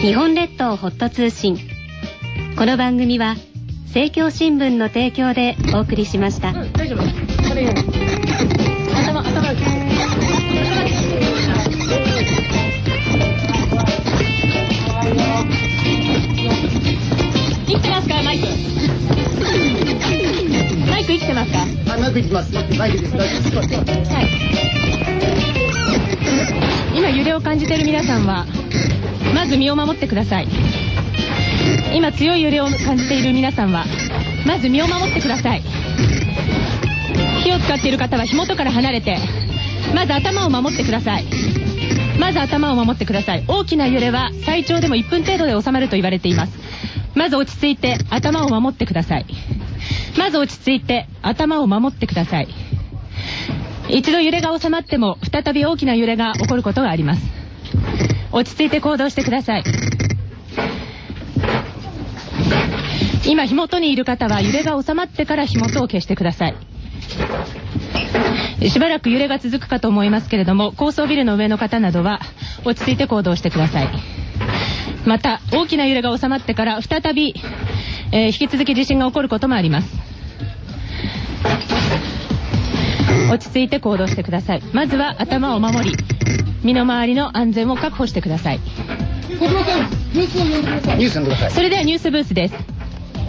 日本列島ホット通信。この番組は政教新聞の提供でお送りしました、うん、大丈夫。これ頭頭生きてますか？マイクマイク生きてます。かマイク生きてます。マイクです。はい。今揺れを感じている皆さんはまず身を守ってください。今強い揺れを感じている皆さんはまず身を守ってください。火を使っている方は火元から離れてまず頭を守ってください。まず頭を守ってください。大きな揺れは最長でも1分程度で収まると言われています。まず落ち着いて頭を守ってください。まず落ち着いて頭を守ってください。一度揺れが収まっても再び大きな揺れが起こることがあります。落ち着いて行動してください。今火元にいる方は揺れが収まってから火元を消してください。しばらく揺れが続くかと思いますけれども高層ビルの上の方などは落ち着いて行動してください。また大きな揺れが収まってから再び、えー、引き続き地震が起こることもあります。落ち着いて行動してください。まずは頭を守り身の回りの安全を確保してください。ニュースを読んでください。ニュース読んでください。それではニュースブースです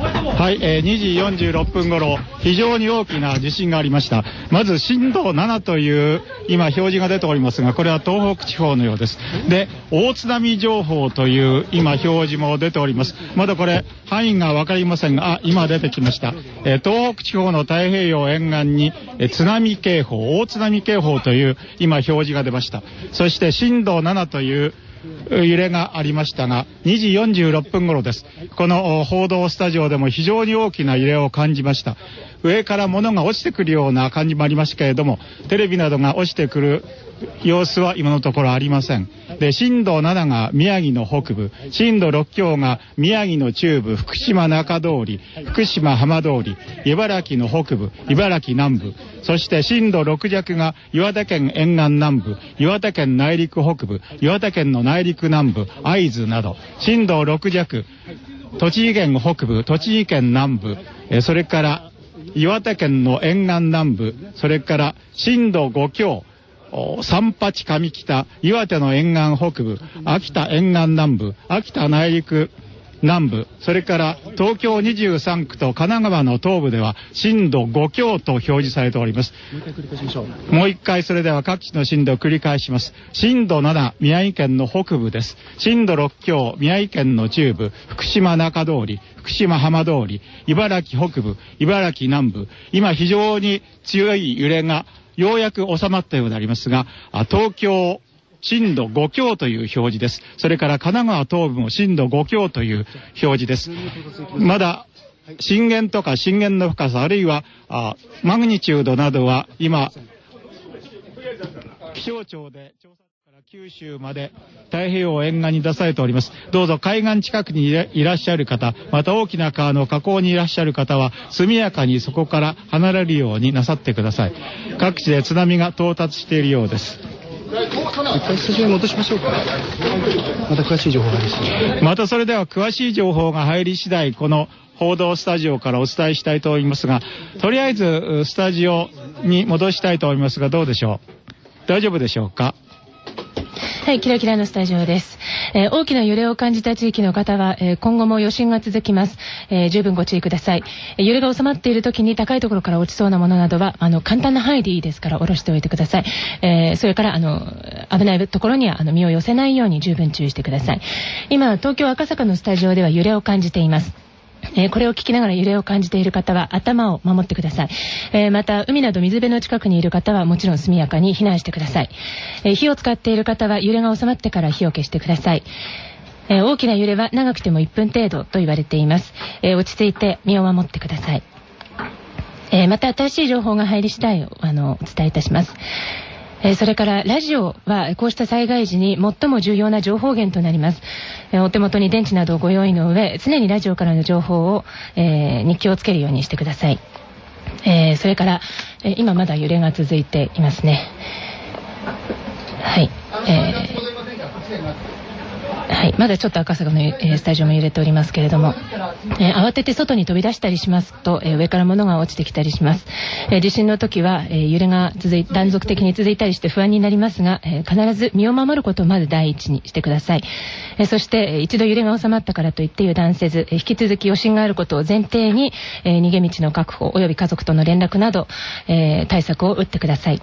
はい、えー、2時46分頃、非常に大きな地震がありました。まず震度7という今表示が出ておりますが、これは東北地方のようです。で、大津波情報という今表示も出ております。まだこれ範囲がわかりませんが、あ、今出てきました。えー、東北地方の太平洋沿岸に、えー、津波警報、大津波警報という今表示が出ました。そして震度7という揺れがありましたが、2時46分頃です。この報道スタジオでも非常に大きな揺れを感じました。上から物が落ちてくるような感じもありましたけれども、テレビなどが落ちてくる様子は今のところありません。で、震度7が宮城の北部、震度6強が宮城の中部、福島中通り、福島浜通り、茨城の北部、茨城南部、そして震度6弱が岩手県沿岸南部、岩手県内陸北部、岩手県の内陸南部、会津など、震度6弱、栃木県北部、栃木県南部、それから岩手県の沿岸南部、それから震度5強、三八上北、岩手の沿岸北部、秋田沿岸南部、秋田内陸南部、それから東京23区と神奈川の東部では震度5強と表示されております。もう一回それでは各地の震度を繰り返します。震度7、宮城県の北部です。震度6強、宮城県の中部、福島中通り、福島浜通り、茨城北部、茨城南部、今非常に強い揺れがようやく収まったようでありますが、東京、震度5強という表示です。それから神奈川東部も震度5強という表示です。まだ震源とか震源の深さ、あるいはあマグニチュードなどは今、気象庁で調査から九州まで太平洋沿岸に出されております。どうぞ海岸近くにいらっしゃる方、また大きな川の河口にいらっしゃる方は、速やかにそこから離れるようになさってください。各地で津波が到達しているようです。一回スタジオに戻しましょうか。また詳しい情報が入り次第。またそれでは詳しい情報が入り次第、この報道スタジオからお伝えしたいと思いますが、とりあえずスタジオに戻したいと思いますが、どうでしょう？大丈夫でしょうか？はい、キラキラのスタジオです。えー、大きな揺れを感じた地域の方は、えー、今後も余震が続きます。えー、十分ご注意ください。え揺れが収まっている時に高いところから落ちそうなものなどは、あの、簡単な範囲でいいですから、下ろしておいてください。えそれから、あの、危ないところには、あの、身を寄せないように十分注意してください。今、東京赤坂のスタジオでは揺れを感じています。えー、これを聞きながら揺れを感じている方は頭を守ってください。えー、また、海など水辺の近くにいる方はもちろん速やかに避難してください。えー、火を使っている方は揺れが収まってから火を消してください。え大きな揺れは長くても1分程度と言われています。え落ち着いて身を守ってください。えまた新しい情報が入り次第あのお伝えいたします。えそれからラジオはこうした災害時に最も重要な情報源となります。えお手元に電池などをご用意の上、常にラジオからの情報を、え、日記をつけるようにしてください。え、それから、え今まだ揺れが続いていますね。はい。えー、はい。まだちょっと赤坂の、えースタジオも揺れておりますけれども、えー慌てて外に飛び出したりしますと、えー上から物が落ちてきたりします。え地震の時は、え揺れが続い断続的に続いたりして不安になりますが、え必ず身を守ることをまず第一にしてください。えそして、え一度揺れが収まったからといって油断せず、え引き続き余震があることを前提に、え逃げ道の確保及び家族との連絡など、え対策を打ってください。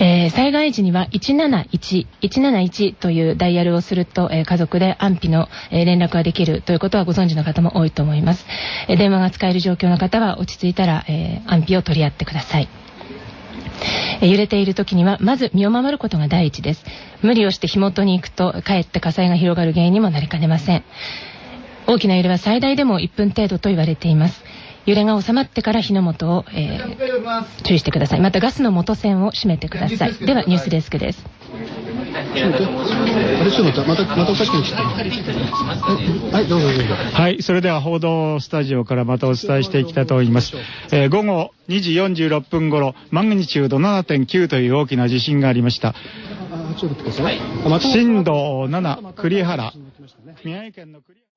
えー災害時には171、171というダイヤルをすると、えー家族で安否の、えー連絡ができるということはご存知の方も多いと思います。え電話が使える状況の方は落ち着いたら、え安否を取り合ってください。え揺れている時にはまず身を守ることが第一です。無理をして火元に行くとかえって火災が広がる原因にもなりかねません。大きな揺れは最大でも1分程度と言われています。揺れが収まってから火の元を、えー注意してください。またガスの元栓を閉めてください。ではニュースデスクです。ちょっとあれちょっとまたまたおかしくなっちゃったはいどうぞどうぞはい、それでは報道スタジオからまたお伝えしていきたいと思います。えー午後2時46分頃、マグニチュード7.9という大きな地震がありました。あちょっと待ってくださいあまた震度7、栗原。宮城県の栗原